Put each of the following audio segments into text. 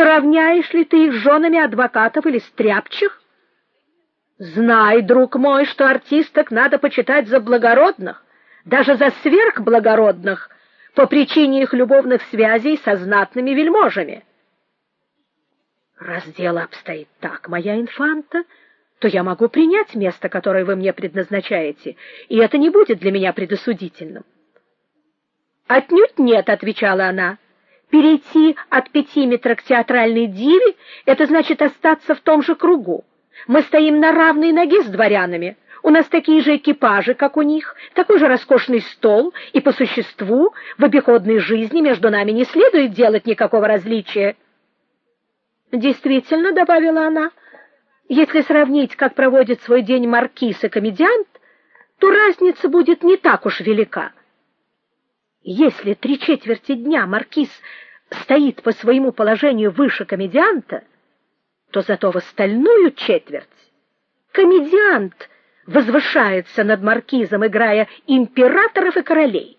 Не равняешь ли ты их женами адвокатов или стряпчих? Знай, друг мой, что артисток надо почитать за благородных, даже за сверхблагородных, по причине их любовных связей со знатными вельможами. Раз дело обстоит так, моя инфанта, то я могу принять место, которое вы мне предназначаете, и это не будет для меня предосудительным. Отнюдь нет, отвечала она. Перейти от пятиметра к театральной диве это значит остаться в том же кругу. Мы стоим на равной ноге с дворянами. У нас такие же экипажи, как у них, такой же роскошный стол, и по существу в обиходной жизни между нами не следует делать никакого различия. Действительно, добавила она, если сравнить, как проводит свой день маркиз и комедиант, то разница будет не так уж велика. Если три четверти дня маркиз стоит по своему положению выше комедианта, то зато в остальную четверть комедиант возвышается над маркизом, играя императоров и королей.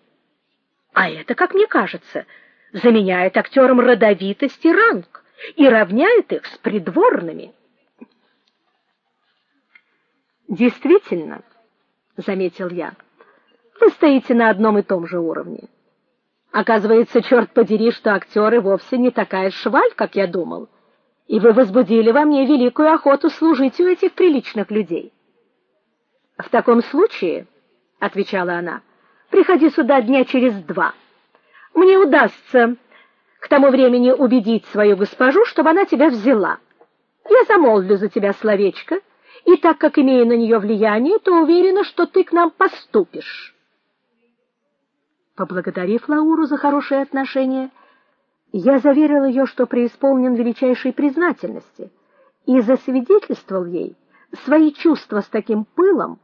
А это, как мне кажется, заменяет актерам родовитость и ранг и равняет их с придворными. Действительно, заметил я. Вы стоите на одном и том же уровне. Оказывается, черт подери, что актеры вовсе не такая шваль, как я думал. И вы возбудили во мне великую охоту служить у этих приличных людей. В таком случае, отвечала она. Приходи сюда дня через два. Мне удастся к тому времени убедить свою госпожу, чтобы она тебя взяла. Я замолвлю за тебя словечко, и так как имею на нее влияние, то уверена, что ты к нам поступишь. Поблагодарив Лауру за хорошие отношения, я заверил ее, что преисполнен величайшей признательности, и засвидетельствовал ей свои чувства с таким пылом,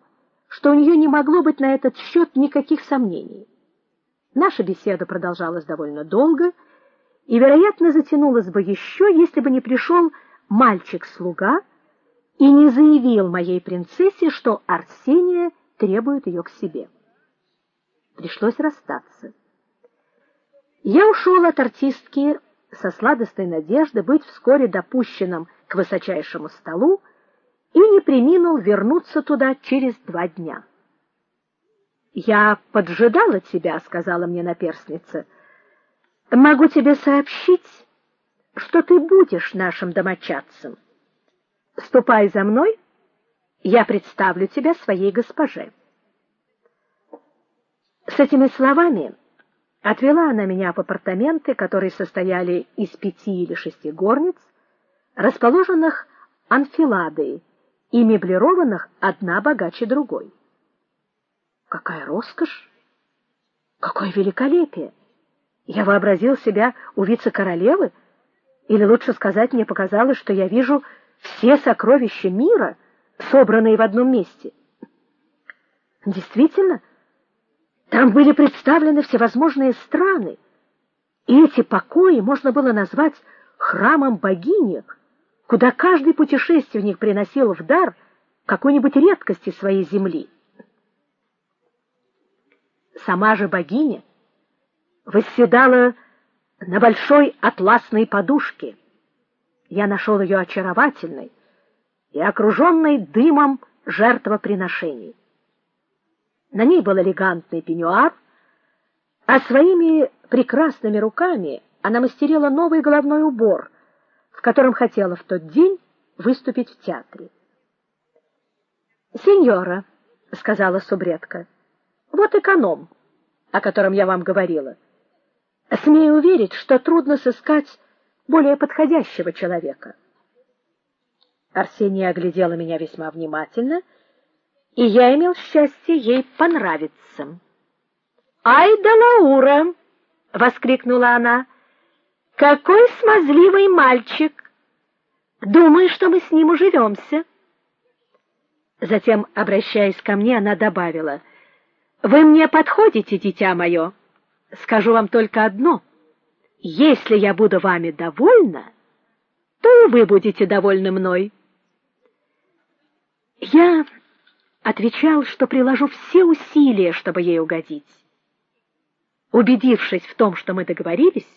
что у нее не могло быть на этот счет никаких сомнений. Наша беседа продолжалась довольно долго и, вероятно, затянулась бы еще, если бы не пришел мальчик-слуга и не заявил моей принцессе, что Арсения требует ее к себе. Пришлось расстаться. Я ушел от артистки со сладостной надеждой быть вскоре допущенным к высочайшему столу и не преминул вернуться туда через два дня. Я поджидала тебя, сказала мне наперсница. Могу тебе сообщить, что ты будешь нашим домочадцем. Ступай за мной, я представлю тебя своей госпоже. С этими словами отвела она меня в апартаменты, которые состояли из пяти или шести горниц, расположенных анфиладой и меблированных одна богаче другой. Какая роскошь! Какое великолепие! Я вообразил себя у вице-королевы, или лучше сказать, мне показалось, что я вижу все сокровища мира, собранные в одном месте. Действительно, там были представлены всевозможные страны, и эти покои можно было назвать храмом богини, куда каждый путешественник приносил в дар какую-нибудь редкость из своей земли. Сама же богиня восседала на большой атласной подушке. Я нашел ее очаровательной и окруженной дымом жертвоприношений. На ней был элегантный пеньюар, а своими прекрасными руками она мастерила новый головной убор, в котором хотела в тот день выступить в театре. "Сеньора", сказала субредка. "Вот эконом, о котором я вам говорила. Смею уверить, что трудно сыскать более подходящего человека". Арсения оглядела меня весьма внимательно и я имел счастье ей понравиться. "Ай да Лаура!" воскликнула она. "Какой смазливый мальчик! Думаю, что мы с ним уживемся». Затем, обращаясь ко мне, она добавила: "Вы мне подходите, дитя мое. Скажу вам только одно: если я буду вами довольна, то и вы будете довольны мной". Я отвечал, что приложу все усилия, чтобы ей угодить. Убедившись в том, что мы договорились,